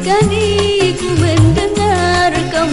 Sekali ku mendengar kau